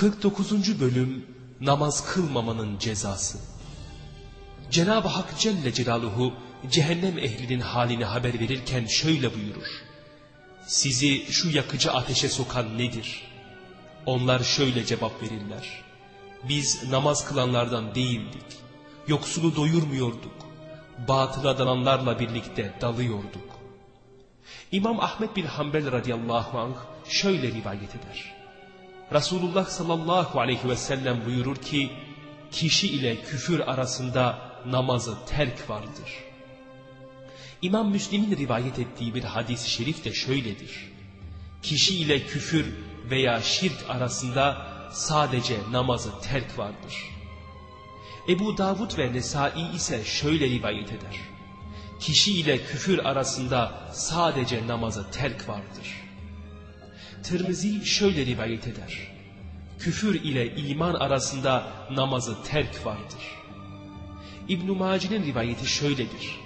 49. Bölüm Namaz kılmamanın cezası Cenab-ı Hak Celle Celaluhu cehennem ehlinin halini haber verirken şöyle buyurur. Sizi şu yakıcı ateşe sokan nedir? Onlar şöyle cevap verirler. Biz namaz kılanlardan değildik. Yoksulu doyurmuyorduk. Batıla dalanlarla birlikte dalıyorduk. İmam Ahmet bin Hanbel radıyallahu anh şöyle rivayet eder. Resulullah sallallahu aleyhi ve sellem buyurur ki, kişi ile küfür arasında namazı terk vardır. İmam Müslim'in rivayet ettiği bir hadis-i şerif de şöyledir. Kişi ile küfür veya şirk arasında sadece namazı terk vardır. Ebu Davud ve Nesai ise şöyle rivayet eder. Kişi ile küfür arasında sadece namazı terk vardır. Tirmizi şöyle rivayet eder. Küfür ile iman arasında namazı terk vardır. İbn-i Maci'nin rivayeti şöyledir.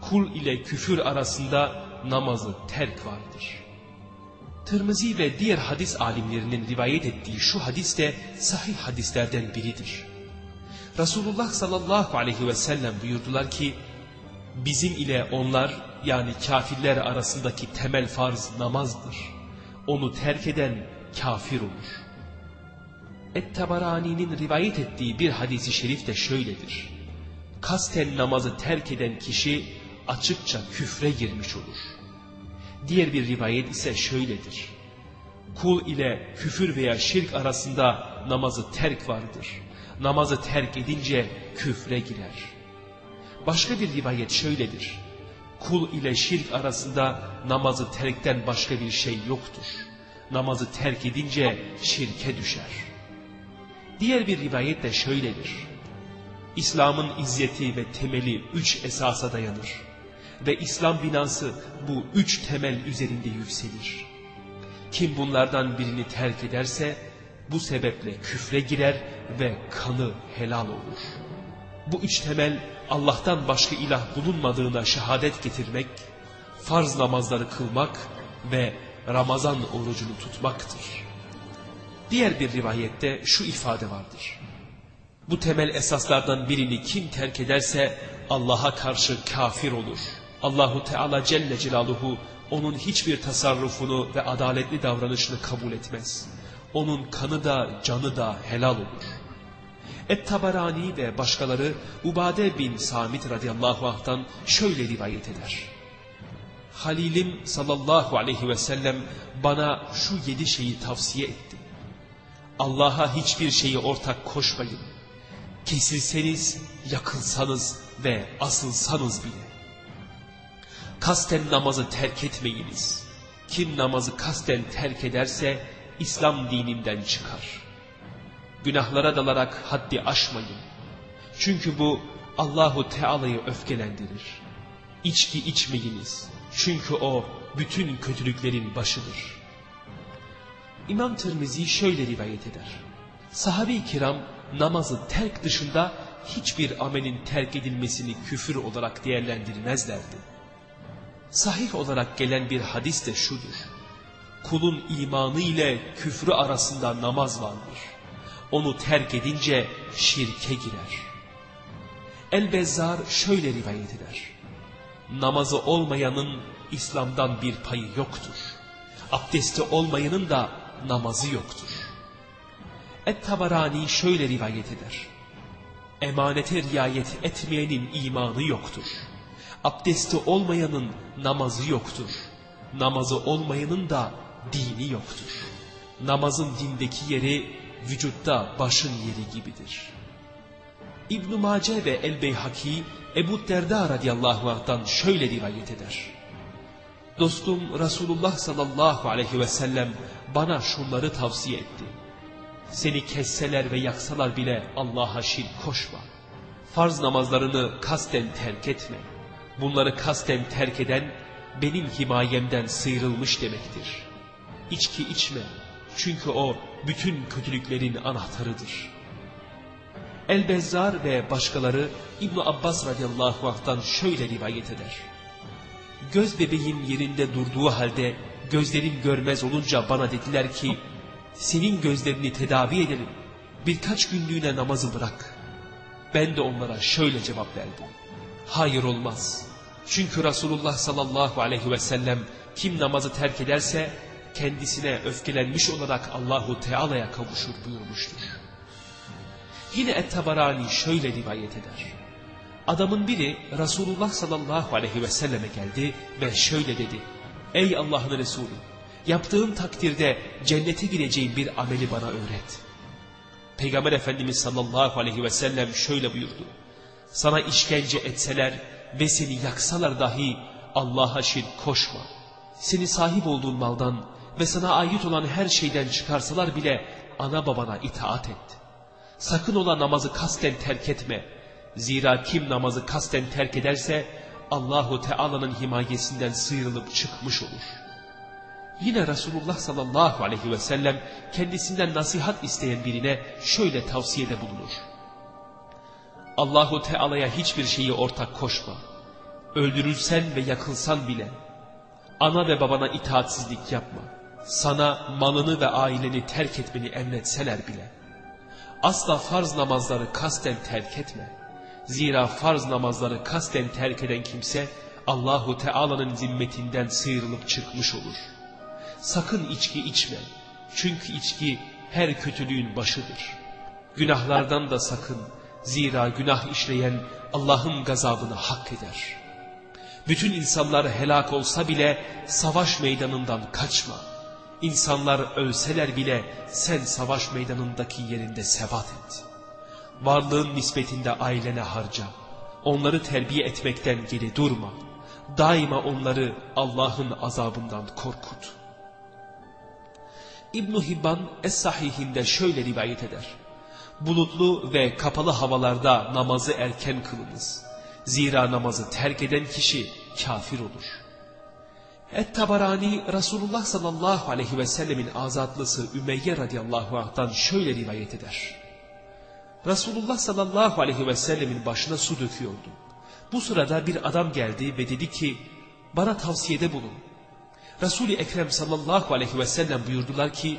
Kul ile küfür arasında namazı terk vardır. Tirmizi ve diğer hadis alimlerinin rivayet ettiği şu hadis de sahih hadislerden biridir. Resulullah sallallahu aleyhi ve sellem buyurdular ki, bizim ile onlar yani kafirler arasındaki temel farz namazdır. Onu terk eden kafir olur. Et-Tabarani'nin rivayet ettiği bir hadisi şerif de şöyledir. Kasten namazı terk eden kişi açıkça küfre girmiş olur. Diğer bir rivayet ise şöyledir. Kul ile küfür veya şirk arasında namazı terk vardır. Namazı terk edince küfre girer. Başka bir rivayet şöyledir. Kul ile şirk arasında namazı terkten başka bir şey yoktur. Namazı terk edince şirke düşer. Diğer bir rivayet de şöyledir. İslam'ın izzeti ve temeli üç esasa dayanır. Ve İslam binası bu üç temel üzerinde yükselir. Kim bunlardan birini terk ederse bu sebeple küfre girer ve kanı helal olur. Bu üç temel Allah'tan başka ilah bulunmadığına şehadet getirmek, farz namazları kılmak ve Ramazan orucunu tutmaktır. Diğer bir rivayette şu ifade vardır. Bu temel esaslardan birini kim terk ederse Allah'a karşı kafir olur. Allahu Teala Celle Celaluhu onun hiçbir tasarrufunu ve adaletli davranışını kabul etmez. Onun kanı da canı da helal olur. Et-Tabarani ve başkaları Ubade bin Samit radıyallahu anh'tan şöyle rivayet eder. Halilim sallallahu aleyhi ve sellem bana şu yedi şeyi tavsiye etti. Allah'a hiçbir şeyi ortak koşmayın. Kesilseniz, yakılsanız ve asılsanız bile. Kasten namazı terk etmeyiniz. Kim namazı kasten terk ederse İslam dininden çıkar. Günahlara dalarak haddi aşmayın. Çünkü bu Allahu Teala'yı öfkelendirir. İçki içmeyiniz. Çünkü o bütün kötülüklerin başıdır. İmam Tirmizi şöyle rivayet eder. Sahabe-i kiram namazı terk dışında hiçbir amelin terk edilmesini küfür olarak değerlendirmezlerdi. Sahih olarak gelen bir hadis de şudur. Kulun imanı ile küfrü arasında namaz vardır. Onu terk edince şirke girer. El-Bezzar şöyle rivayet eder. Namazı olmayanın İslam'dan bir payı yoktur. Abdesti olmayanın da namazı yoktur. Et-Tabarani şöyle rivayet eder. Emanete riayet etmeyenin imanı yoktur. Abdesti olmayanın namazı yoktur. Namazı olmayanın da dini yoktur. Namazın dindeki yeri vücutta başın yeri gibidir. İbn-i Mace ve El-Beyhaki Ebu Derda radıyallahu anh'tan şöyle rivayet eder. Dostum Resulullah sallallahu aleyhi ve sellem bana şunları tavsiye etti. Seni kesseler ve yaksalar bile Allah'a şirk koşma. Farz namazlarını kasten terk etme. Bunları kasten terk eden benim himayemden sıyrılmış demektir. İçki içme. Çünkü o bütün kötülüklerin anahtarıdır. El-Bezzar ve başkaları İbn Abbas radıyallahu anh'tan şöyle rivayet eder. Göz bebeğim yerinde durduğu halde gözlerim görmez olunca bana dediler ki senin gözlerini tedavi edelim. Birkaç günlüğüne namazı bırak. Ben de onlara şöyle cevap verdim. Hayır olmaz. Çünkü Resulullah sallallahu aleyhi ve sellem kim namazı terk ederse kendisine öfkelenmiş olarak Allahu Teala'ya kavuşur buyurmuştur. Yine Et-Tabarani şöyle rivayet eder. Adamın biri Resulullah sallallahu aleyhi ve selleme geldi ve şöyle dedi. Ey Allah'ın Resulü yaptığım takdirde cennete gireceğim bir ameli bana öğret. Peygamber Efendimiz sallallahu aleyhi ve sellem şöyle buyurdu. Sana işkence etseler ve seni yaksalar dahi Allah'a şirk koşma. Seni sahip olduğun maldan ve sana ait olan her şeyden çıkarsalar bile ana babana itaat et. Sakın ola namazı kasten terk etme. Zira kim namazı kasten terk ederse Allahu Teala'nın himayesinden sıyrılıp çıkmış olur. Yine Resulullah sallallahu aleyhi ve sellem kendisinden nasihat isteyen birine şöyle tavsiyede bulunur. Allahu Teala'ya hiçbir şeyi ortak koşma. Öldürülsen ve yakılsan bile ana ve babana itaatsizlik yapma. Sana malını ve aileni terk etmeni emretseler bile. Asla farz namazları kasten terk etme. Zira farz namazları kasten terk eden kimse Allahu Teala'nın zimmetinden sıyrılıp çıkmış olur. Sakın içki içme. Çünkü içki her kötülüğün başıdır. Günahlardan da sakın. Zira günah işleyen Allah'ın gazabını hak eder. Bütün insanlar helak olsa bile savaş meydanından kaçma. İnsanlar ölseler bile sen savaş meydanındaki yerinde sebat et. Varlığın nispetinde ailene harca. Onları terbiye etmekten geri durma. Daima onları Allah'ın azabından korkut. İbn Hibban Es-Sahihinde şöyle rivayet eder. Bulutlu ve kapalı havalarda namazı erken kılınız. Zira namazı terk eden kişi kafir olur. Et-Tabarani Resulullah sallallahu aleyhi ve sellemin azatlısı Ümeyye radıyallahu anh'tan şöyle rivayet eder. Resulullah sallallahu aleyhi ve sellemin başına su döküyordu. Bu sırada bir adam geldi ve dedi ki bana tavsiyede bulun. Resul-i Ekrem sallallahu aleyhi ve sellem buyurdular ki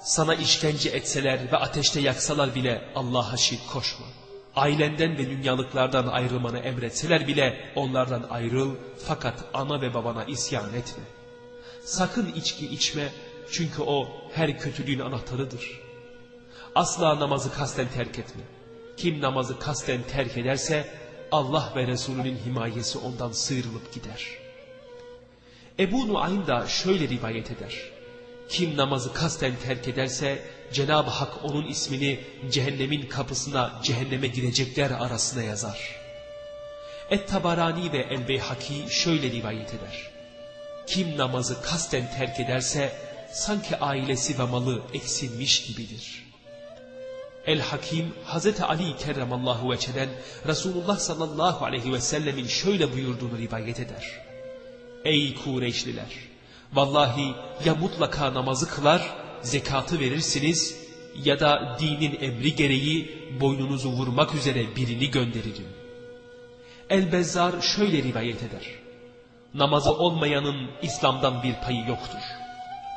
sana işkence etseler ve ateşte yaksalar bile Allah'a şirk koşma. Ailenden ve dünyalıklardan ayrılmanı emretseler bile onlardan ayrıl fakat ana ve babana isyan etme. Sakın içki içme çünkü o her kötülüğün anahtarıdır. Asla namazı kasten terk etme. Kim namazı kasten terk ederse Allah ve Resulünün himayesi ondan sıyrılıp gider. Ebu Nuaym da şöyle rivayet eder. Kim namazı kasten terk ederse Cenab-ı Hak onun ismini cehennemin kapısına cehenneme girecekler arasına yazar. Et-Tabarani ve El-Beyhaki şöyle rivayet eder. Kim namazı kasten terk ederse sanki ailesi ve malı eksilmiş gibidir. El-Hakim Hazreti Ali kerramallahu veçeden Resulullah sallallahu aleyhi ve sellemin şöyle buyurduğunu rivayet eder. Ey Kureyşliler! Vallahi ya mutlaka namazı kılar zekatı verirsiniz ya da dinin emri gereği boynunuzu vurmak üzere birini gönderirim. El-Bezzar şöyle rivayet eder. Namazı olmayanın İslam'dan bir payı yoktur.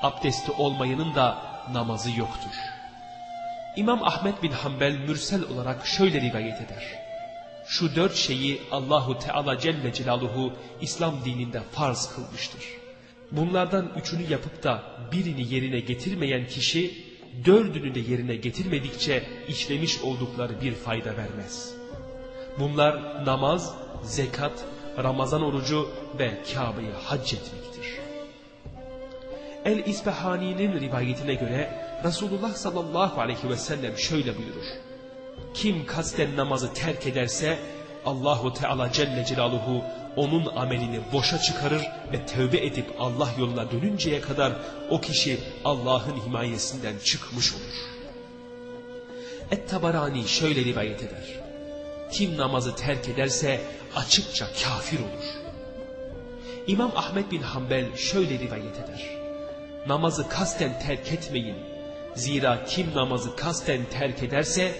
Abdesti olmayanın da namazı yoktur. İmam Ahmet bin Hanbel mürsel olarak şöyle rivayet eder. Şu dört şeyi Allahu Teala Celle Celaluhu İslam dininde farz kılmıştır. Bunlardan üçünü yapıp da birini yerine getirmeyen kişi dördünü de yerine getirmedikçe işlemiş oldukları bir fayda vermez. Bunlar namaz, zekat, Ramazan orucu ve Kabe'yi hac etmektir. El-İsbahani'nin rivayetine göre Resulullah sallallahu aleyhi ve sellem şöyle buyurur. Kim kasten namazı terk ederse Allahu Teala Celle Celaluhu onun amelini boşa çıkarır ve tövbe edip Allah yoluna dönünceye kadar o kişi Allah'ın himayesinden çıkmış olur. Et-Tabarani şöyle rivayet eder. Kim namazı terk ederse açıkça kafir olur. İmam Ahmet bin Hanbel şöyle rivayet eder. Namazı kasten terk etmeyin. Zira kim namazı kasten terk ederse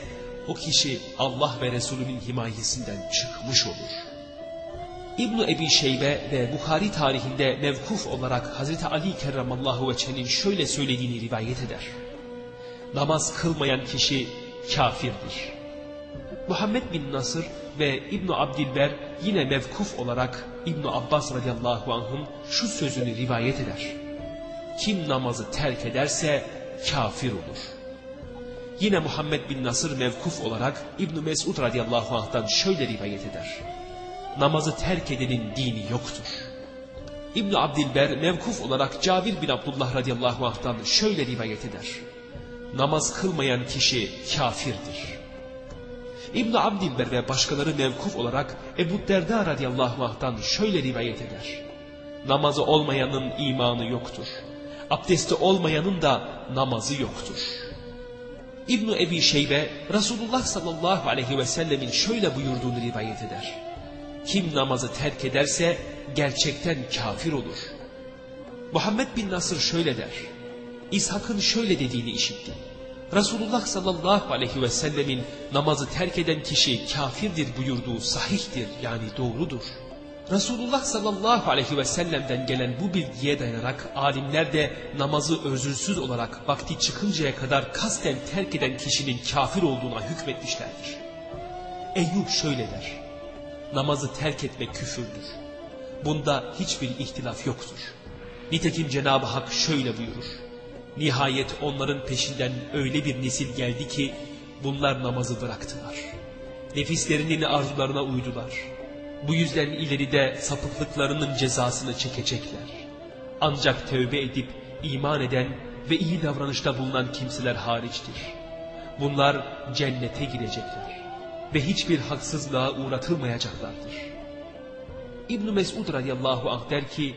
o kişi Allah ve Resulünün himayesinden çıkmış olur. İbn Ebi Şeybe ve Bukhari tarihinde mevkuf olarak Hazreti Ali kerramallahu veçhenin şöyle söylediğini rivayet eder. Namaz kılmayan kişi kafirdir. Muhammed bin Nasır ve İbn Abdilber yine mevkuf olarak İbn Abbas radıyallahu anh'ın şu sözünü rivayet eder. Kim namazı terk ederse kafir olur. Yine Muhammed bin Nasır mevkuf olarak İbn Mesud radıyallahu anh'tan şöyle rivayet eder. Namazı terk edenin dini yoktur. İbn Abdilber mevkuf olarak Cabir bin Abdullah radıyallahu anh'tan şöyle rivayet eder. Namaz kılmayan kişi kafirdir. İbn Abdilber ve başkaları mevkuf olarak Ebu Derda radıyallahu anh'tan şöyle rivayet eder. Namazı olmayanın imanı yoktur. Abdesti olmayanın da namazı yoktur. İbn Ebi Şeybe Resulullah sallallahu aleyhi ve sellemin şöyle buyurduğunu rivayet eder. Kim namazı terk ederse gerçekten kafir olur. Muhammed bin Nasır şöyle der. İshak'ın şöyle dediğini işittim. Resulullah sallallahu aleyhi ve sellemin namazı terk eden kişi kafirdir buyurduğu sahihtir yani doğrudur. Resulullah sallallahu aleyhi ve sellem'den gelen bu bilgiye dayanarak alimler de namazı özürsüz olarak vakti çıkıncaya kadar kasten terk eden kişinin kafir olduğuna hükmetmişlerdir. Eyyub şöyle der. Namazı terk etmek küfürdür. Bunda hiçbir ihtilaf yoktur. Nitekim Cenab-ı Hak şöyle buyurur. Nihayet onların peşinden öyle bir nesil geldi ki bunlar namazı bıraktılar. Nefislerinin arzularına uydular. Bu yüzden ileride sapıklıklarının cezasını çekecekler. Ancak tövbe edip iman eden ve iyi davranışta bulunan kimseler hariçtir. Bunlar cennete girecekler ve hiçbir haksızlığa uğratılmayacaklardır. İbn Mesud radıyallahu anh der ki,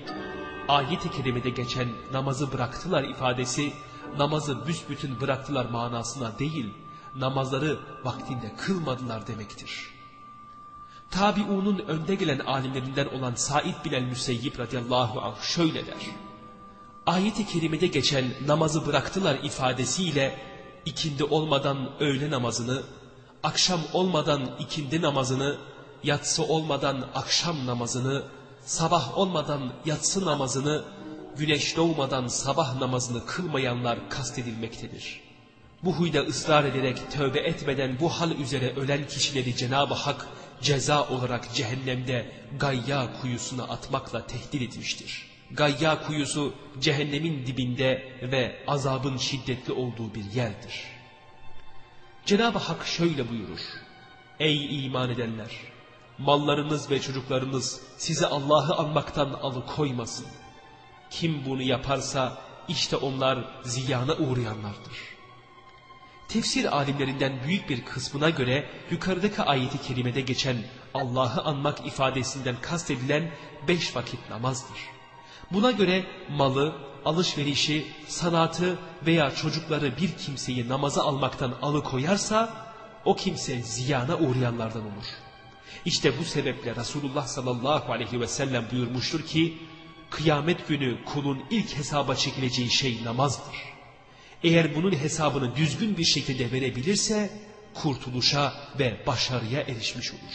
ayet-i kerimede geçen namazı bıraktılar ifadesi, namazı büsbütün bıraktılar manasına değil, namazları vaktinde kılmadılar demektir. Tabiunun önde gelen alimlerinden olan Said bin el-Müseyyib radıyallahu anh şöyle der. Ayet-i kerimede geçen namazı bıraktılar ifadesiyle ikindi olmadan öğle namazını, akşam olmadan ikindi namazını, yatsı olmadan akşam namazını, sabah olmadan yatsı namazını, güneş doğmadan sabah namazını kılmayanlar kastedilmektedir. Bu huyda ısrar ederek tövbe etmeden bu hal üzere ölen kişileri Cenab-ı Hak ceza olarak cehennemde Gayya kuyusuna atmakla tehdit etmiştir. Gayya kuyusu cehennemin dibinde ve azabın şiddetli olduğu bir yerdir. Cenab-ı Hak şöyle buyurur. Ey iman edenler! mallarınız ve çocuklarınız sizi Allah'ı anmaktan alıkoymasın. Kim bunu yaparsa işte onlar ziyana uğrayanlardır. Tefsir alimlerinden büyük bir kısmına göre yukarıdaki ayeti kerimede geçen Allah'ı anmak ifadesinden kastedilen beş vakit namazdır. Buna göre malı, alışverişi, sanatı veya çocukları bir kimseyi namaza almaktan alıkoyarsa o kimse ziyana uğrayanlardan olur. İşte bu sebeple Resulullah sallallahu aleyhi ve sellem buyurmuştur ki, kıyamet günü kulun ilk hesaba çekileceği şey namazdır. Eğer bunun hesabını düzgün bir şekilde verebilirse, kurtuluşa ve başarıya erişmiş olur.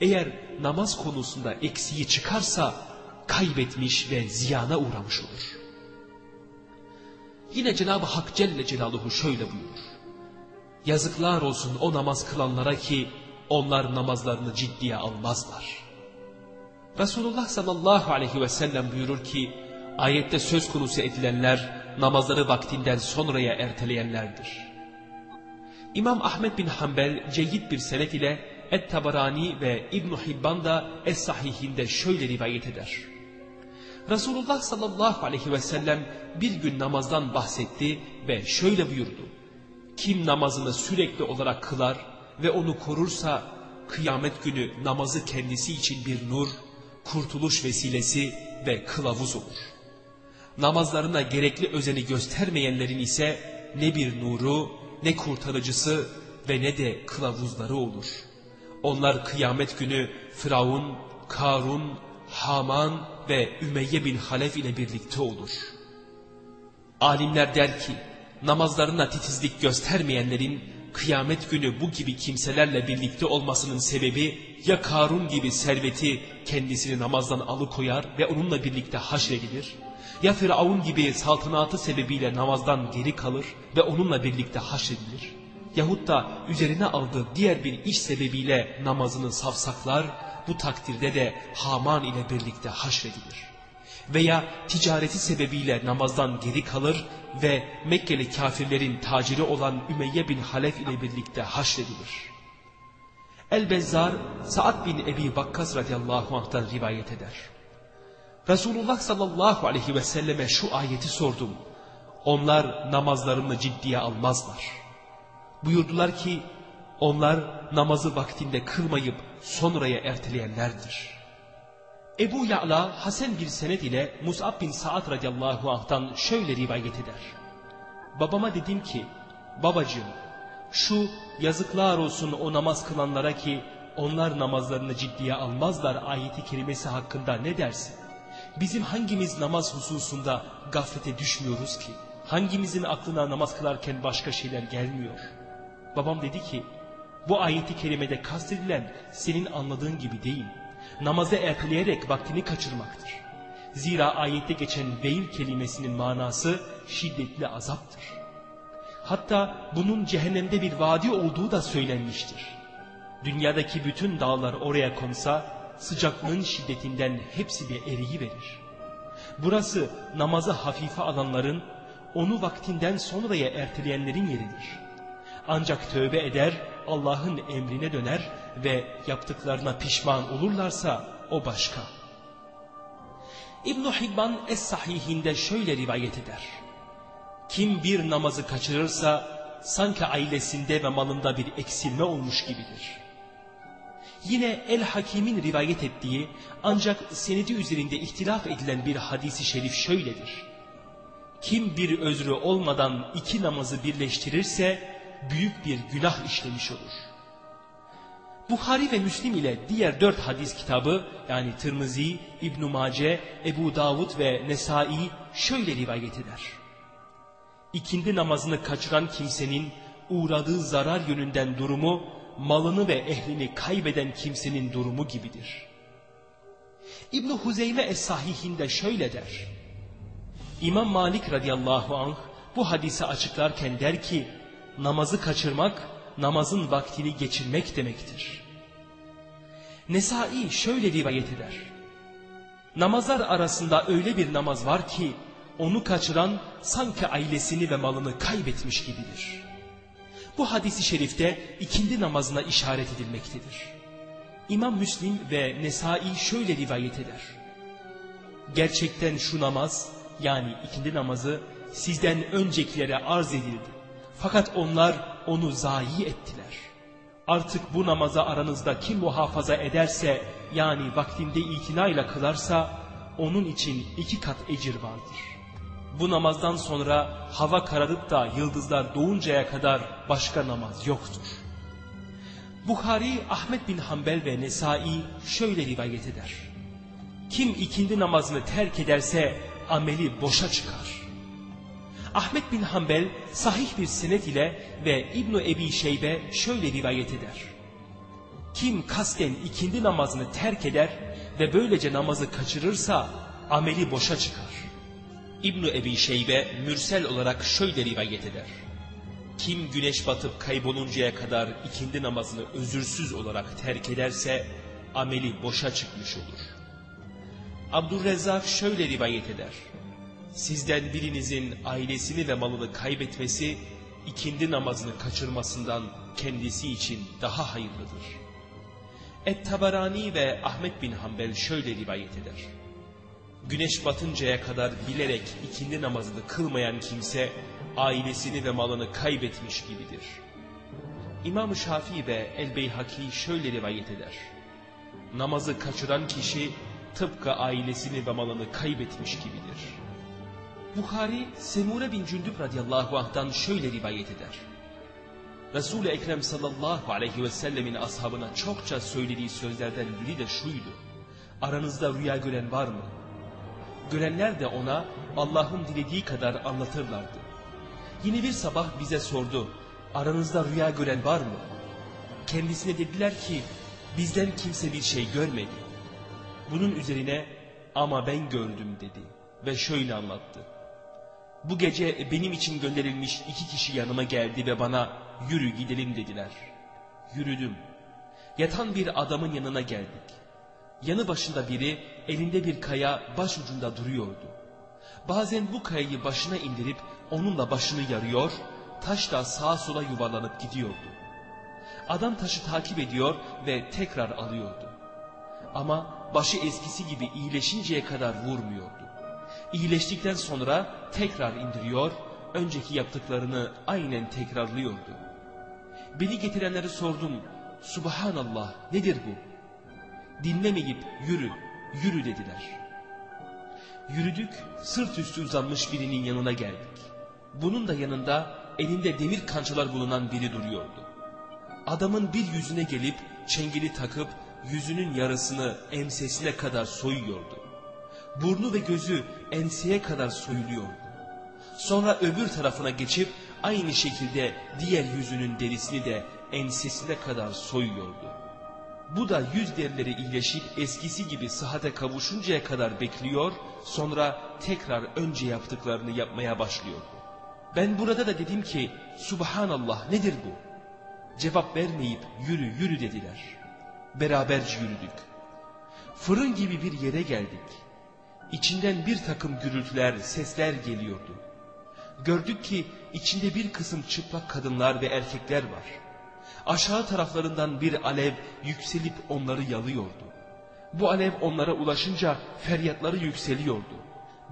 Eğer namaz konusunda eksiği çıkarsa, kaybetmiş ve ziyana uğramış olur. Yine Cenab-ı Hak Celle Celaluhu şöyle buyurur. Yazıklar olsun o namaz kılanlara ki onlar namazlarını ciddiye almazlar. Resulullah sallallahu aleyhi ve sellem buyurur ki, ayette söz konusu edilenler namazları vaktinden sonraya erteleyenlerdir. İmam Ahmet bin Hanbel ceyyid bir senet ile Et-Tabarani ve İbn Hibban da Es-Sahihinde şöyle rivayet eder. Resulullah sallallahu aleyhi ve sellem bir gün namazdan bahsetti ve şöyle buyurdu. Kim namazını sürekli olarak kılar ve onu korursa kıyamet günü namazı kendisi için bir nur, kurtuluş vesilesi ve kılavuz olur. Namazlarına gerekli özeni göstermeyenlerin ise ne bir nuru, ne kurtarıcısı ve ne de kılavuzları olur. Onlar kıyamet günü Firavun, Karun, Haman ve Ümeyye bin Halef ile birlikte olur. Alimler der ki, namazlarına titizlik göstermeyenlerin kıyamet günü bu gibi kimselerle birlikte olmasının sebebi ya Karun gibi serveti kendisini namazdan alıkoyar ve onunla birlikte haşredilir Ya Firavun gibi saltanatı sebebiyle namazdan geri kalır ve onunla birlikte haşredilir. Yahut da üzerine aldığı diğer bir iş sebebiyle namazını savsaklar, bu takdirde de Haman ile birlikte haşredilir. Veya ticareti sebebiyle namazdan geri kalır ve Mekkeli kafirlerin taciri olan Ümeyye bin Halef ile birlikte haşredilir. El-Bezzar Sa'd bin Ebi Vakkas radıyallahu anh'tan rivayet eder. Resulullah sallallahu aleyhi ve selleme şu ayeti sordum. Onlar namazlarını ciddiye almazlar. Buyurdular ki onlar namazı vaktinde kılmayıp sonraya erteleyenlerdir. Ebu Ya'la Hasan bir senet ile Mus'ab bin Sa'd radıyallahu anh'tan şöyle rivayet eder. Babama dedim ki babacığım şu yazıklar olsun o namaz kılanlara ki onlar namazlarını ciddiye almazlar ayeti kerimesi hakkında ne dersin? Bizim hangimiz namaz hususunda gaflete düşmüyoruz ki? Hangimizin aklına namaz kılarken başka şeyler gelmiyor? Babam dedi ki bu ayeti kerimede kastedilen senin anladığın gibi değil. Namazı erteleyerek vaktini kaçırmaktır. Zira ayette geçen veil kelimesinin manası şiddetli azaptır. Hatta bunun cehennemde bir vadi olduğu da söylenmiştir. Dünyadaki bütün dağlar oraya konsa sıcaklığın şiddetinden hepsi de eriyi verir. Burası namazı hafife alanların, onu vaktinden sonraya erteleyenlerin yeridir. Ancak tövbe eder, Allah'ın emrine döner ve yaptıklarına pişman olurlarsa o başka. İbn Hibban Es-Sahihinde şöyle rivayet eder. Kim bir namazı kaçırırsa sanki ailesinde ve malında bir eksilme olmuş gibidir. Yine El-Hakim'in rivayet ettiği ancak senedi üzerinde ihtilaf edilen bir hadisi şerif şöyledir. Kim bir özrü olmadan iki namazı birleştirirse büyük bir günah işlemiş olur. Buhari ve Müslim ile diğer dört hadis kitabı yani Tirmizi, İbn-i Mace, Ebu Davud ve Nesai şöyle rivayet eder. İkindi namazını kaçıran kimsenin uğradığı zarar yönünden durumu malını ve ehlini kaybeden kimsenin durumu gibidir. İbn Huzeyme Es-Sahihinde şöyle der. İmam Malik radıyallahu anh bu hadisi açıklarken der ki namazı kaçırmak namazın vaktini geçirmek demektir. Nesai şöyle rivayet eder. Namazlar arasında öyle bir namaz var ki onu kaçıran sanki ailesini ve malını kaybetmiş gibidir. Bu hadisi şerifte ikindi namazına işaret edilmektedir. İmam Müslim ve Nesai şöyle rivayet eder. Gerçekten şu namaz yani ikindi namazı sizden öncekilere arz edildi. Fakat onlar onu zayi ettiler. Artık bu namaza aranızda kim muhafaza ederse yani vaktinde itinayla kılarsa onun için iki kat ecir vardır. Bu namazdan sonra hava kararıp da yıldızlar doğuncaya kadar başka namaz yoktur. Bukhari, Ahmet bin Hanbel ve Nesai şöyle rivayet eder. Kim ikindi namazını terk ederse ameli boşa çıkar. Ahmet bin Hanbel sahih bir senet ile ve İbn Ebi Şeybe şöyle rivayet eder. Kim kasten ikindi namazını terk eder ve böylece namazı kaçırırsa ameli boşa çıkar. İbn Ebi Şeybe mürsel olarak şöyle rivayet eder. Kim güneş batıp kayboluncaya kadar ikindi namazını özürsüz olarak terk ederse ameli boşa çıkmış olur. Abdurrezzak şöyle rivayet eder. Sizden birinizin ailesini ve malını kaybetmesi ikindi namazını kaçırmasından kendisi için daha hayırlıdır. Et-Tabarani ve Ahmet bin Hanbel şöyle rivayet eder. Güneş batıncaya kadar bilerek ikindi namazını kılmayan kimse ailesini ve malını kaybetmiş gibidir. İmam Şafii ve El-Beyhaki şöyle rivayet eder. Namazı kaçıran kişi tıpkı ailesini ve malını kaybetmiş gibidir. Bukhari Semure bin Cündüp radıyallahu anh'tan şöyle rivayet eder. Resul-i Ekrem sallallahu aleyhi ve sellemin ashabına çokça söylediği sözlerden biri de şuydu. Aranızda rüya gören var mı? Görenler de ona Allah'ın dilediği kadar anlatırlardı. Yine bir sabah bize sordu. Aranızda rüya gören var mı? Kendisine dediler ki bizden kimse bir şey görmedi. Bunun üzerine ama ben gördüm dedi. ve şöyle anlattı. Bu gece benim için gönderilmiş iki kişi yanıma geldi ve bana yürü gidelim dediler. Yürüdüm. Yatan bir adamın yanına geldik. Yanı başında biri elinde bir kaya baş ucunda duruyordu. Bazen bu kayayı başına indirip onunla başını yarıyor, taş da sağa sola yuvarlanıp gidiyordu. Adam taşı takip ediyor ve tekrar alıyordu. Ama başı eskisi gibi iyileşinceye kadar vurmuyordu. İyileştikten sonra tekrar indiriyor, önceki yaptıklarını aynen tekrarlıyordu. Beni getirenleri sordum, Subhanallah nedir bu? Dinlemeyip yürü, yürü dediler. Yürüdük, sırt üstü uzanmış birinin yanına geldik. Bunun da yanında elinde demir kançalar bulunan biri duruyordu. Adamın bir yüzüne gelip çengeli takıp yüzünün yarısını ensesine kadar soyuyordu. Burnu ve gözü enseye kadar soyuluyordu. Sonra öbür tarafına geçip aynı şekilde diğer yüzünün derisini de ensesine kadar soyuyordu. Bu da yüz derileri iyileşip eskisi gibi sıhhate kavuşuncaya kadar bekliyor, sonra tekrar önce yaptıklarını yapmaya başlıyordu. Ben burada da dedim ki, Subhanallah nedir bu? Cevap vermeyip yürü yürü dediler. Beraberce yürüdük. Fırın gibi bir yere geldik. İçinden bir takım gürültüler, sesler geliyordu. Gördük ki içinde bir kısım çıplak kadınlar ve erkekler var. Aşağı taraflarından bir alev yükselip onları yalıyordu. Bu alev onlara ulaşınca feryatları yükseliyordu.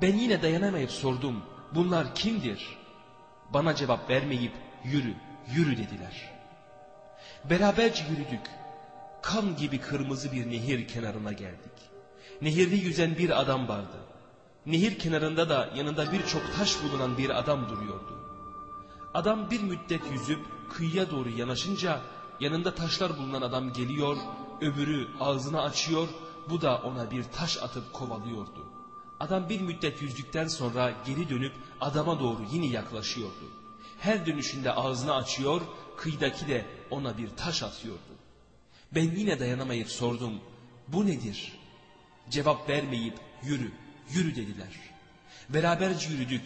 Ben yine dayanamayıp sordum, bunlar kimdir? Bana cevap vermeyip yürü, yürü dediler. Beraberce yürüdük. Kan gibi kırmızı bir nehir kenarına geldik. Nehirde yüzen bir adam vardı. Nehir kenarında da yanında birçok taş bulunan bir adam duruyordu. Adam bir müddet yüzüp kıyıya doğru yanaşınca yanında taşlar bulunan adam geliyor, öbürü ağzını açıyor, bu da ona bir taş atıp kovalıyordu. Adam bir müddet yüzdükten sonra geri dönüp adama doğru yine yaklaşıyordu. Her dönüşünde ağzını açıyor, kıyıdaki de ona bir taş atıyordu. Ben yine dayanamayıp sordum, bu nedir? Cevap vermeyip yürü, yürü dediler. Beraberce yürüdük.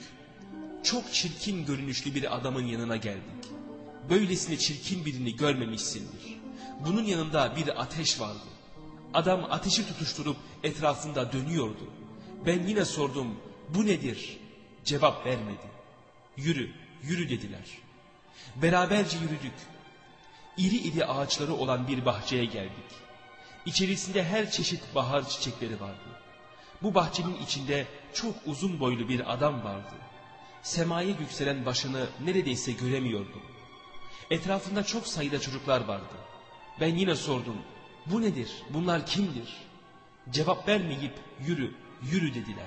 Çok çirkin görünüşlü bir adamın yanına geldik. Böylesine çirkin birini görmemişsindir. Bunun yanında bir ateş vardı. Adam ateşi tutuşturup etrafında dönüyordu. Ben yine sordum, bu nedir? Cevap vermedi. Yürü, yürü dediler. Beraberce yürüdük. İri iri ağaçları olan bir bahçeye geldik. İçerisinde her çeşit bahar çiçekleri vardı. Bu bahçenin içinde çok uzun boylu bir adam vardı. Semaya yükselen başını neredeyse göremiyordum. Etrafında çok sayıda çocuklar vardı. Ben yine sordum. Bu nedir? Bunlar kimdir? Cevap vermeyip yürü, yürü dediler.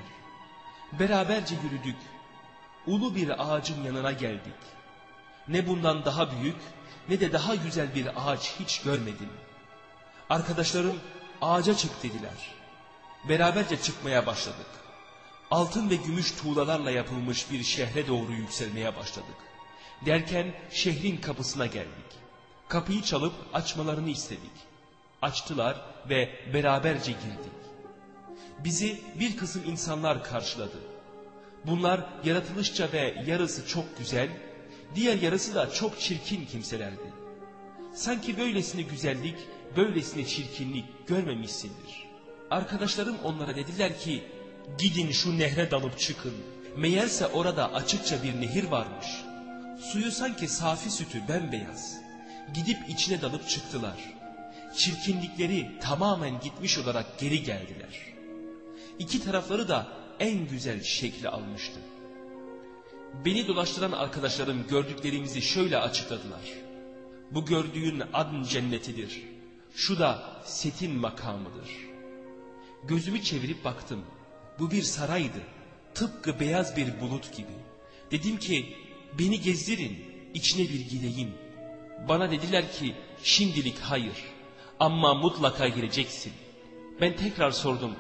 Beraberce yürüdük. Ulu bir ağacın yanına geldik. Ne bundan daha büyük ne de daha güzel bir ağaç hiç görmedim. Arkadaşlarım ağaca çık dediler. Beraberce çıkmaya başladık. Altın ve gümüş tuğlalarla yapılmış bir şehre doğru yükselmeye başladık. Derken şehrin kapısına geldik. Kapıyı çalıp açmalarını istedik. Açtılar ve beraberce girdik. Bizi bir kısım insanlar karşıladı. Bunlar yaratılışça ve yarısı çok güzel, diğer yarısı da çok çirkin kimselerdi. Sanki böylesine güzellik, böylesine çirkinlik görmemişsindir. Arkadaşlarım onlara dediler ki, gidin şu nehre dalıp çıkın. Meğerse orada açıkça bir nehir varmış. Suyu sanki safi sütü bembeyaz. Gidip içine dalıp çıktılar. Çirkinlikleri tamamen gitmiş olarak geri geldiler. İki tarafları da en güzel şekli almıştı. Beni dolaştıran arkadaşlarım gördüklerimizi şöyle açıkladılar. Bu gördüğün adn cennetidir. Şu da setin makamıdır. Gözümü çevirip baktım. Bu bir saraydı. Tıpkı beyaz bir bulut gibi. Dedim ki beni gezdirin, içine bir gideyim. Bana dediler ki şimdilik hayır ama mutlaka gireceksin. Ben tekrar sordum.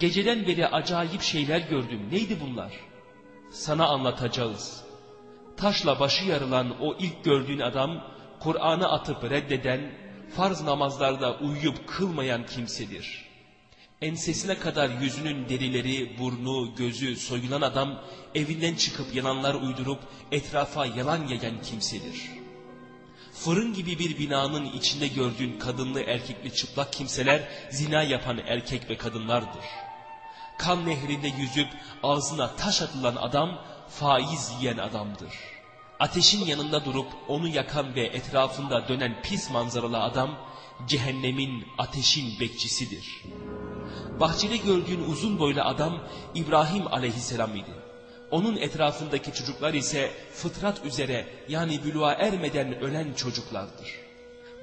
Geceden beri acayip şeyler gördüm. Neydi bunlar? Sana anlatacağız. Taşla başı yarılan o ilk gördüğün adam Kur'an'ı atıp reddeden, farz namazlarda uyuyup kılmayan kimsedir. Ensesine kadar yüzünün derileri, burnu, gözü soyulan adam evinden çıkıp yalanlar uydurup etrafa yalan yayan kimsedir. Fırın gibi bir binanın içinde gördüğün kadınlı erkekli çıplak kimseler zina yapan erkek ve kadınlardır. Kan nehrinde yüzüp ağzına taş atılan adam faiz yiyen adamdır. Ateşin yanında durup onu yakan ve etrafında dönen pis manzaralı adam cehennemin ateşin bekçisidir. Bahçede gördüğün uzun boylu adam İbrahim aleyhisselam idi. Onun etrafındaki çocuklar ise fıtrat üzere yani bülüğa ermeden ölen çocuklardır.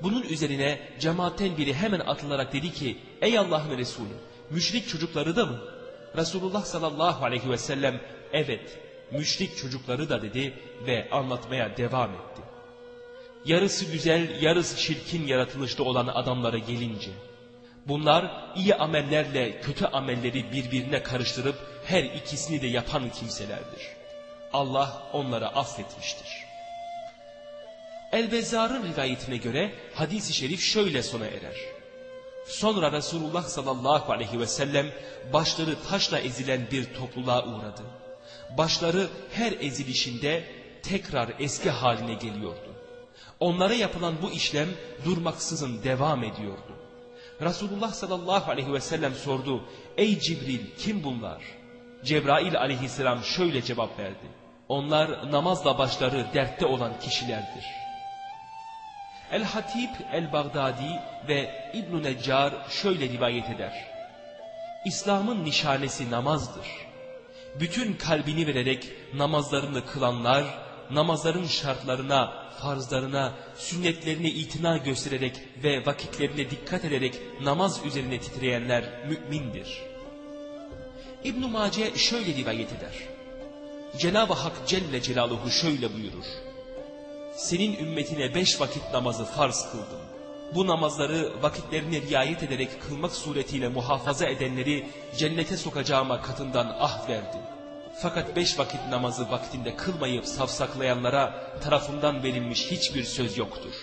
Bunun üzerine cemaatten biri hemen atılarak dedi ki ey Allah'ın Resulü müşrik çocukları da mı? Resulullah sallallahu aleyhi ve sellem evet müşrik çocukları da dedi ve anlatmaya devam etti. Yarısı güzel yarısı çirkin yaratılışta olan adamlara gelince bunlar iyi amellerle kötü amelleri birbirine karıştırıp her ikisini de yapan kimselerdir. Allah onlara affetmiştir. El-Bezzar'ın rivayetine göre hadisi şerif şöyle sona erer. Sonra Resulullah sallallahu aleyhi ve sellem başları taşla ezilen bir topluluğa uğradı. Başları her ezilişinde tekrar eski haline geliyordu. Onlara yapılan bu işlem durmaksızın devam ediyordu. Resulullah sallallahu aleyhi ve sellem sordu. Ey Cibril kim bunlar? Cebrail aleyhisselam şöyle cevap verdi. Onlar namazla başları dertte olan kişilerdir. El-Hatip el-Bagdadi ve İbn-i şöyle rivayet eder. İslam'ın nişanesi namazdır. Bütün kalbini vererek namazlarını kılanlar, namazların şartlarına, farzlarına, sünnetlerine itina göstererek ve vakitlerine dikkat ederek namaz üzerine titreyenler mümindir. İbn-i Mace şöyle rivayet eder. Cenab-ı Hak Celle Celaluhu şöyle buyurur. Senin ümmetine beş vakit namazı farz kıldım. Bu namazları vakitlerine riayet ederek kılmak suretiyle muhafaza edenleri cennete sokacağıma katından ah verdim. Fakat beş vakit namazı vaktinde kılmayıp safsaklayanlara tarafından verilmiş hiçbir söz yoktur.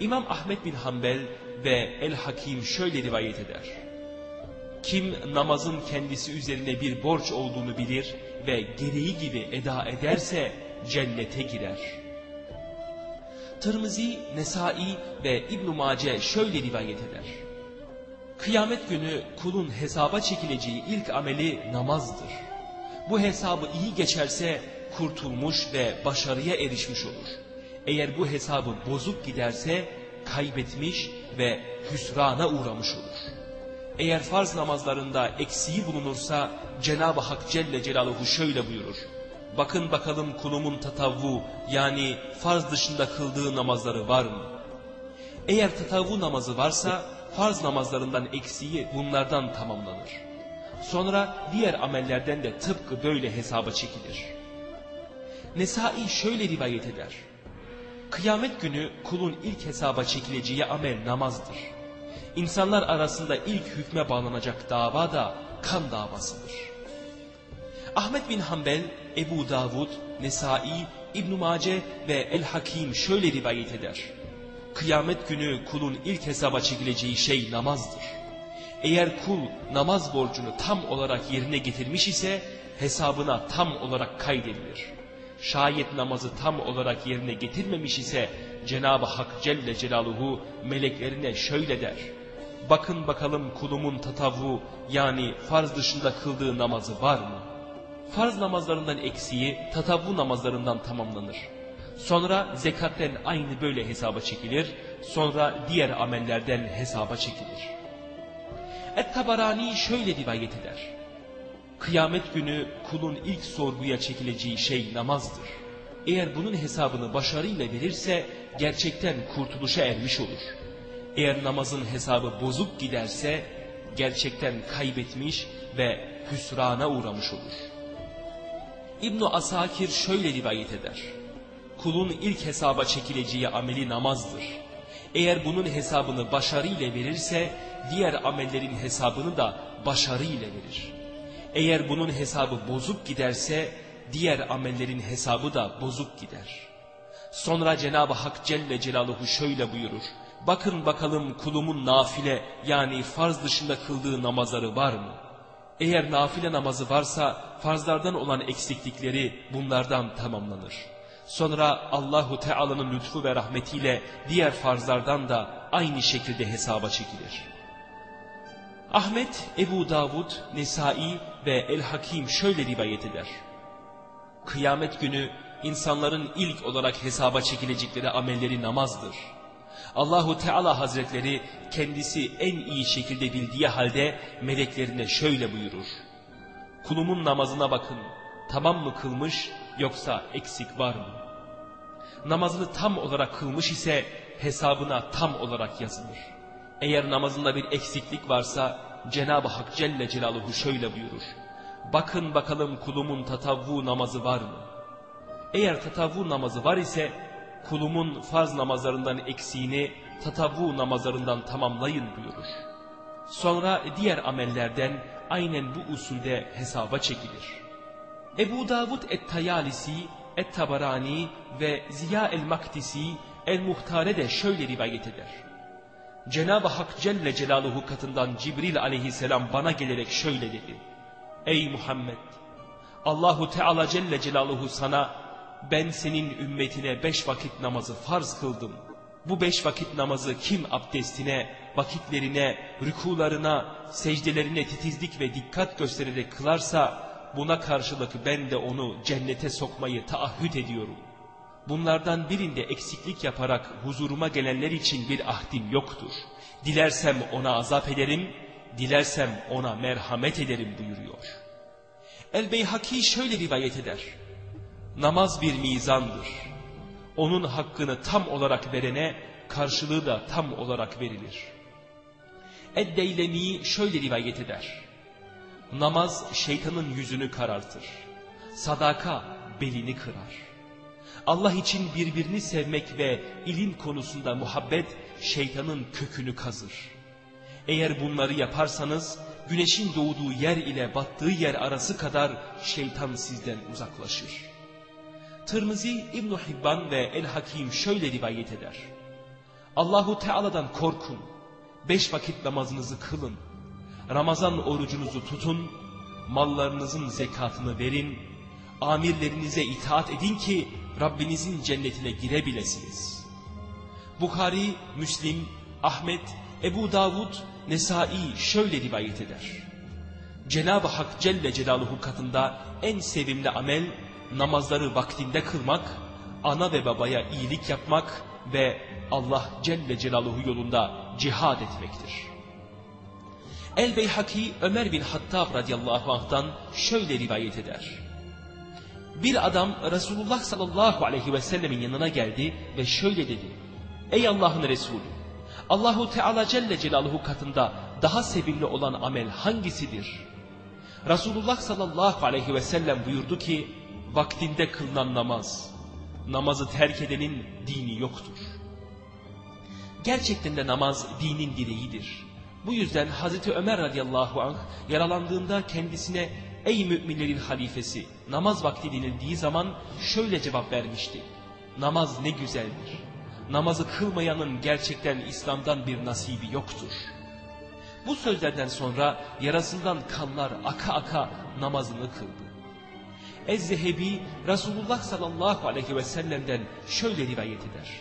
İmam Ahmet bin Hanbel ve El-Hakim şöyle rivayet eder. Kim namazın kendisi üzerine bir borç olduğunu bilir ve gereği gibi eda ederse cennete girer. Tirmizi, Nesai ve İbn-i Mace şöyle rivayet eder. Kıyamet günü kulun hesaba çekileceği ilk ameli namazdır. Bu hesabı iyi geçerse kurtulmuş ve başarıya erişmiş olur. Eğer bu hesabı bozuk giderse kaybetmiş ve hüsrana uğramış olur. Eğer farz namazlarında eksiği bulunursa Cenab-ı Hak Celle Celaluhu şöyle buyurur. Bakın bakalım kulumun tatavvu yani farz dışında kıldığı namazları var mı? Eğer tatavvu namazı varsa farz namazlarından eksiği bunlardan tamamlanır. Sonra diğer amellerden de tıpkı böyle hesaba çekilir. Nesai şöyle rivayet eder. Kıyamet günü kulun ilk hesaba çekileceği amel namazdır. İnsanlar arasında ilk hükme bağlanacak dava da kan davasıdır. Ahmet bin Hanbel, Ebu Davud, Nesai, İbn-i Mace ve El-Hakim şöyle rivayet eder. Kıyamet günü kulun ilk hesaba çekileceği şey namazdır. Eğer kul namaz borcunu tam olarak yerine getirmiş ise hesabına tam olarak kaydedilir. Şayet namazı tam olarak yerine getirmemiş ise Cenab-ı Hak Celle Celaluhu meleklerine şöyle der. Bakın bakalım kulumun tatavvu yani farz dışında kıldığı namazı var mı? Farz namazlarından eksiği tatavvu namazlarından tamamlanır. Sonra zekatten aynı böyle hesaba çekilir. Sonra diğer amellerden hesaba çekilir. Et-Tabarani şöyle rivayet eder. Kıyamet günü kulun ilk sorguya çekileceği şey namazdır. Eğer bunun hesabını başarıyla verirse gerçekten kurtuluşa ermiş olur. Eğer namazın hesabı bozuk giderse gerçekten kaybetmiş ve hüsrana uğramış olur. İbn Asakir şöyle rivayet eder. Kulun ilk hesaba çekileceği ameli namazdır. Eğer bunun hesabını başarıyla verirse diğer amellerin hesabını da başarıyla verir. Eğer bunun hesabı bozuk giderse diğer amellerin hesabı da bozuk gider. Sonra Cenab-ı Hak Celle Celaluhu şöyle buyurur. Bakın bakalım kulumun nafile yani farz dışında kıldığı namazları var mı? Eğer nafile namazı varsa farzlardan olan eksiklikleri bunlardan tamamlanır. Sonra Allahu Teala'nın lütfu ve rahmetiyle diğer farzlardan da aynı şekilde hesaba çekilir. Ahmet, Ebu Davud, Nesai ve El-Hakim şöyle rivayet eder. Kıyamet günü insanların ilk olarak hesaba çekilecekleri amelleri namazdır. Allahu Teala Hazretleri kendisi en iyi şekilde bildiği halde meleklerine şöyle buyurur. Kulumun namazına bakın, tamam mı kılmış yoksa eksik var mı? Namazını tam olarak kılmış ise hesabına tam olarak yazılır. Eğer namazında bir eksiklik varsa Cenab-ı Hak Celle Celaluhu şöyle buyurur. Bakın bakalım kulumun tatavvu namazı var mı? Eğer tatavvu namazı var ise kulumun farz namazlarından eksiğini tatavvu namazlarından tamamlayın buyurur. Sonra diğer amellerden aynen bu usulde hesaba çekilir. Ebu Davud et-Tayalisi, et-Tabarani ve Ziya el-Maktisi el-Muhtare de şöyle rivayet eder. Cenab-ı Hak Celle Celaluhu katından Cibril aleyhisselam bana gelerek şöyle dedi. Ey Muhammed! Allahu Teala Celle Celaluhu sana ben senin ümmetine beş vakit namazı farz kıldım. Bu beş vakit namazı kim abdestine, vakitlerine, rükularına, secdelerine titizlik ve dikkat göstererek kılarsa buna karşılık ben de onu cennete sokmayı taahhüt ediyorum. Bunlardan birinde eksiklik yaparak huzuruma gelenler için bir ahdim yoktur. Dilersem ona azap ederim, dilersem ona merhamet ederim buyuruyor. El-Beyhaki şöyle rivayet eder. Namaz bir mizandır. Onun hakkını tam olarak verene karşılığı da tam olarak verilir. Eddeylemi şöyle rivayet eder. Namaz şeytanın yüzünü karartır. Sadaka belini kırar. Allah için birbirini sevmek ve ilim konusunda muhabbet şeytanın kökünü kazır. Eğer bunları yaparsanız güneşin doğduğu yer ile battığı yer arası kadar şeytan sizden uzaklaşır. Tirmizi İbn Hibban ve El Hakim şöyle rivayet eder. Allahu Teala'dan korkun. Beş vakit namazınızı kılın. Ramazan orucunuzu tutun. Mallarınızın zekatını verin. Amirlerinize itaat edin ki Rabbinizin cennetine girebilesiniz. Bukhari, Müslim, Ahmet, Ebu Davud, Nesai şöyle rivayet eder. Cenab-ı Hak Celle Celaluhu katında en sevimli amel namazları vaktinde kılmak, ana ve babaya iyilik yapmak ve Allah Celle Celaluhu yolunda cihad etmektir. El-Beyhaki Ömer bin Hattab radıyallahu anh'tan şöyle rivayet eder. Bir adam Resulullah sallallahu aleyhi ve sellemin yanına geldi ve şöyle dedi. Ey Allah'ın Resulü! Allahu Teala Celle Celaluhu katında daha sevimli olan amel hangisidir? Resulullah sallallahu aleyhi ve sellem buyurdu ki, vaktinde kılınan namaz, namazı terk edenin dini yoktur. Gerçekten de namaz dinin direğidir. Bu yüzden Hazreti Ömer radıyallahu anh yaralandığında kendisine ey müminlerin halifesi namaz vakti denildiği zaman şöyle cevap vermişti. Namaz ne güzeldir. Namazı kılmayanın gerçekten İslam'dan bir nasibi yoktur. Bu sözlerden sonra yarasından kanlar aka aka namazını kıldı. Ez-Zehebi Resulullah sallallahu aleyhi ve sellem'den şöyle rivayet eder.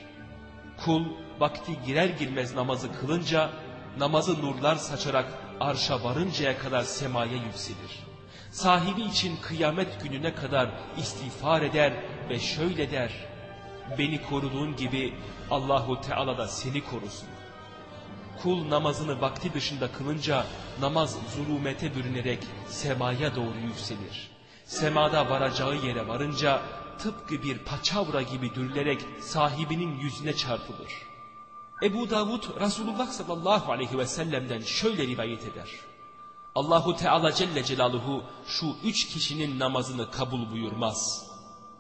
Kul vakti girer girmez namazı kılınca namazı nurlar saçarak arşa varıncaya kadar semaya yükselir. Sahibi için kıyamet gününe kadar istiğfar eder ve şöyle der. Beni koruduğun gibi Allahu Teala da seni korusun. Kul namazını vakti dışında kılınca namaz zulumete bürünerek semaya doğru yükselir semada varacağı yere varınca tıpkı bir paçavra gibi dürülerek sahibinin yüzüne çarpılır. Ebu Davud Resulullah sallallahu aleyhi ve sellem'den şöyle rivayet eder. Allahu Teala Celle Celaluhu şu üç kişinin namazını kabul buyurmaz.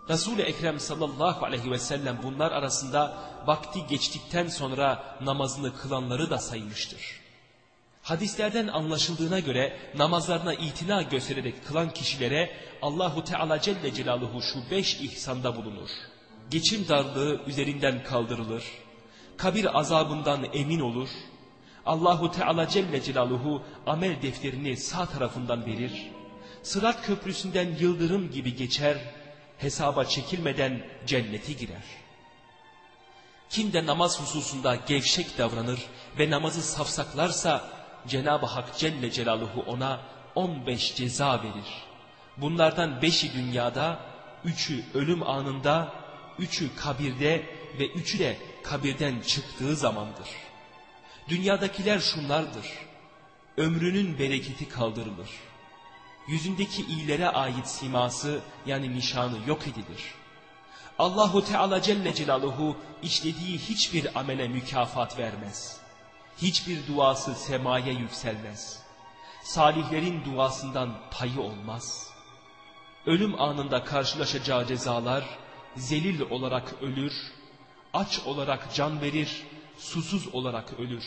Resul-i Ekrem sallallahu aleyhi ve sellem bunlar arasında vakti geçtikten sonra namazını kılanları da saymıştır. Hadislerden anlaşıldığına göre namazlarına itina göstererek kılan kişilere Allahu Teala Celle Celaluhu şu beş ihsanda bulunur. Geçim darlığı üzerinden kaldırılır. kabir azabından emin olur. Allahu Teala Celle Celaluhu amel defterini sağ tarafından verir. Sırat köprüsünden yıldırım gibi geçer, hesaba çekilmeden cenneti girer. Kim de namaz hususunda gevşek davranır ve namazı safsaklarsa Cenab-ı Hak Celle Celaluhu ona 15 ceza verir. Bunlardan beşi dünyada, üçü ölüm anında, üçü kabirde ve üçü de kabirden çıktığı zamandır. Dünyadakiler şunlardır. Ömrünün bereketi kaldırılır. Yüzündeki iyilere ait siması yani nişanı yok edilir. Allahu Teala Celle Celaluhu işlediği hiçbir amele mükafat vermez. Hiçbir duası semaya yükselmez. Salihlerin duasından payı olmaz. Ölüm anında karşılaşacağı cezalar zelil olarak ölür, aç olarak can verir, susuz olarak ölür.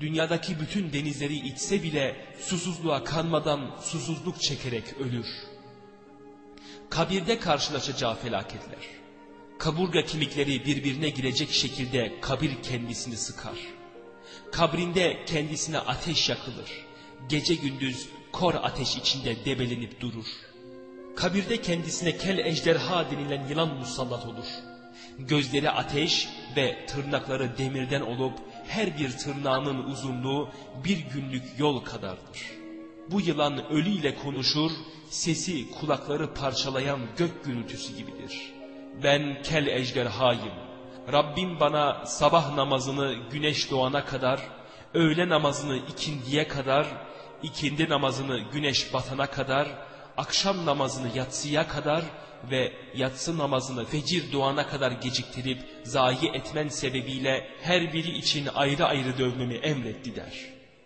Dünyadaki bütün denizleri içse bile susuzluğa kanmadan susuzluk çekerek ölür. Kabirde karşılaşacağı felaketler. Kaburga kemikleri birbirine girecek şekilde kabir kendisini sıkar. Kabrinde kendisine ateş yakılır. Gece gündüz kor ateş içinde debelenip durur. Kabirde kendisine kel ejderha denilen yılan musallat olur. Gözleri ateş ve tırnakları demirden olup her bir tırnağının uzunluğu bir günlük yol kadardır. Bu yılan ölüyle konuşur, sesi kulakları parçalayan gök gürültüsü gibidir. Ben kel ejderhayım. Rabbim bana sabah namazını güneş doğana kadar, öğle namazını ikindiye kadar, ikindi namazını güneş batana kadar, akşam namazını yatsıya kadar ve yatsı namazını fecir doğana kadar geciktirip zayi etmen sebebiyle her biri için ayrı ayrı dövmemi emretti der.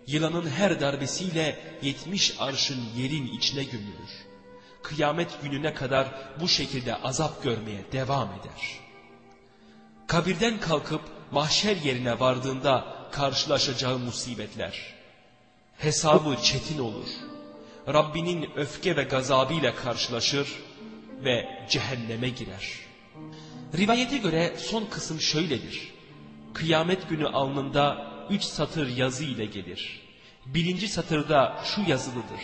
Yılanın her darbesiyle yetmiş arşın yerin içine gömülür. Kıyamet gününe kadar bu şekilde azap görmeye devam eder. Kabirden kalkıp mahşer yerine vardığında karşılaşacağı musibetler. Hesabı çetin olur. Rabbinin öfke ve gazabıyla karşılaşır ve cehenneme girer. Rivayete göre son kısım şöyledir. Kıyamet günü alnında üç satır yazı ile gelir. Birinci satırda şu yazılıdır.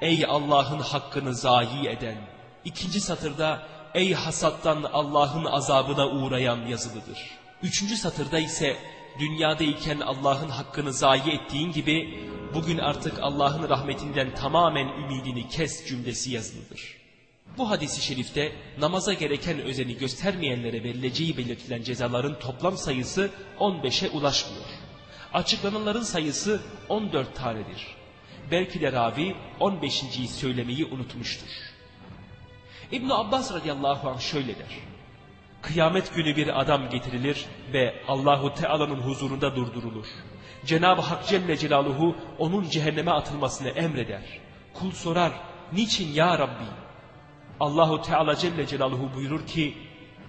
Ey Allah'ın hakkını zayi eden. İkinci satırda ey hasattan Allah'ın azabına uğrayan yazılıdır. Üçüncü satırda ise dünyadayken Allah'ın hakkını zayi ettiğin gibi bugün artık Allah'ın rahmetinden tamamen ümidini kes cümlesi yazılıdır. Bu hadisi şerifte namaza gereken özeni göstermeyenlere verileceği belirtilen cezaların toplam sayısı 15'e ulaşmıyor. Açıklananların sayısı 14 tanedir. Belki de ravi 15.yi söylemeyi unutmuştur. İbn Abbas radıyallahu anh şöyle der. Kıyamet günü bir adam getirilir ve Allahu Teala'nın huzurunda durdurulur. Cenab-ı Hak Celle Celaluhu onun cehenneme atılmasını emreder. Kul sorar, niçin ya Rabbi? Allahu Teala Celle Celaluhu buyurur ki,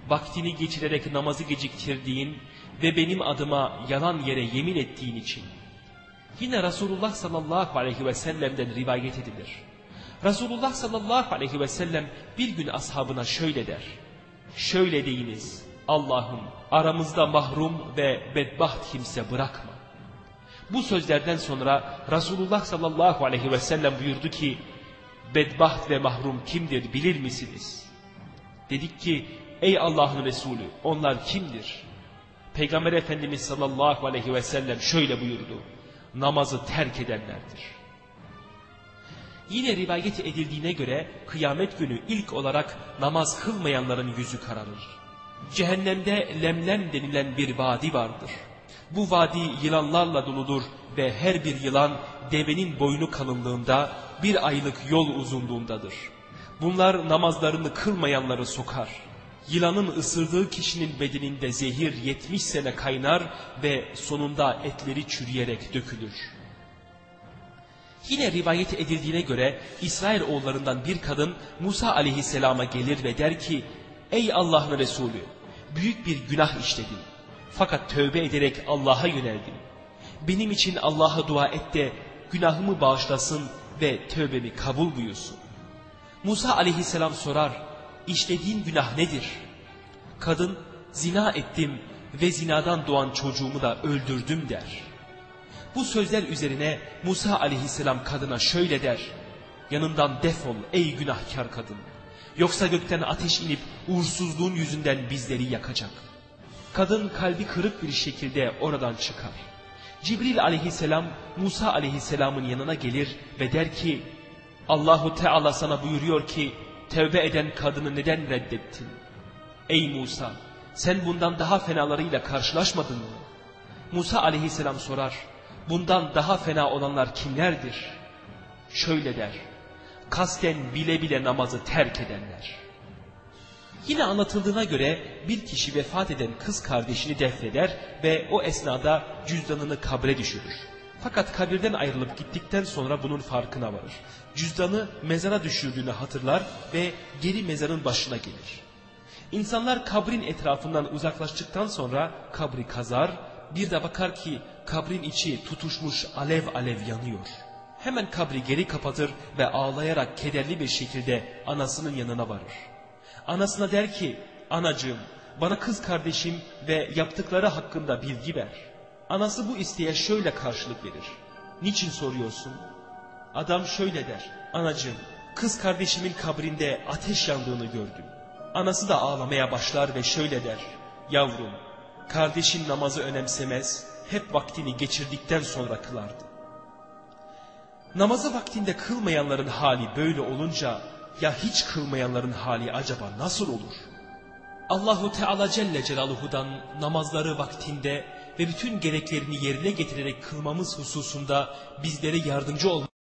vaktini geçirerek namazı geciktirdiğin ve benim adıma yalan yere yemin ettiğin için. Yine Resulullah sallallahu aleyhi ve sellem'den rivayet edilir. Resulullah sallallahu aleyhi ve sellem bir gün ashabına şöyle der. Şöyle deyiniz, Allah'ım aramızda mahrum ve bedbaht kimse bırakma. Bu sözlerden sonra Resulullah sallallahu aleyhi ve sellem buyurdu ki, bedbaht ve mahrum kimdir bilir misiniz? Dedik ki, ey Allah'ın Resulü onlar kimdir? Peygamber Efendimiz sallallahu aleyhi ve sellem şöyle buyurdu, namazı terk edenlerdir. Yine rivayet edildiğine göre kıyamet günü ilk olarak namaz kılmayanların yüzü kararır. Cehennemde lemlem denilen bir vadi vardır. Bu vadi yılanlarla doludur ve her bir yılan devenin boynu kalınlığında bir aylık yol uzunluğundadır. Bunlar namazlarını kılmayanları sokar. Yılanın ısırdığı kişinin bedeninde zehir yetmiş sene kaynar ve sonunda etleri çürüyerek dökülür. Yine rivayet edildiğine göre İsrail oğullarından bir kadın Musa aleyhisselama gelir ve der ki Ey Allah'ın Resulü büyük bir günah işledim. Fakat tövbe ederek Allah'a yöneldim. Benim için Allah'a dua et de günahımı bağışlasın ve tövbemi kabul buyursun. Musa aleyhisselam sorar, işlediğin günah nedir? Kadın, zina ettim ve zinadan doğan çocuğumu da öldürdüm der. Bu sözler üzerine Musa aleyhisselam kadına şöyle der. Yanından defol ey günahkar kadın. Yoksa gökten ateş inip uğursuzluğun yüzünden bizleri yakacak. Kadın kalbi kırık bir şekilde oradan çıkar. Cibril aleyhisselam Musa aleyhisselamın yanına gelir ve der ki Allahu Teala sana buyuruyor ki tevbe eden kadını neden reddettin? Ey Musa sen bundan daha fenalarıyla karşılaşmadın mı? Musa aleyhisselam sorar bundan daha fena olanlar kimlerdir? Şöyle der kasten bile bile namazı terk edenler. Yine anlatıldığına göre bir kişi vefat eden kız kardeşini defneder ve o esnada cüzdanını kabre düşürür. Fakat kabirden ayrılıp gittikten sonra bunun farkına varır. Cüzdanı mezara düşürdüğünü hatırlar ve geri mezarın başına gelir. İnsanlar kabrin etrafından uzaklaştıktan sonra kabri kazar, bir de bakar ki kabrin içi tutuşmuş alev alev yanıyor. Hemen kabri geri kapatır ve ağlayarak kederli bir şekilde anasının yanına varır. Anasına der ki, anacığım bana kız kardeşim ve yaptıkları hakkında bilgi ver. Anası bu isteğe şöyle karşılık verir. Niçin soruyorsun? Adam şöyle der, anacığım kız kardeşimin kabrinde ateş yandığını gördüm. Anası da ağlamaya başlar ve şöyle der, yavrum kardeşin namazı önemsemez, hep vaktini geçirdikten sonra kılardı. Namazı vaktinde kılmayanların hali böyle olunca ya hiç kılmayanların hali acaba nasıl olur? Allahu Teala Celle Celaluhu'dan namazları vaktinde ve bütün gereklerini yerine getirerek kılmamız hususunda bizlere yardımcı olması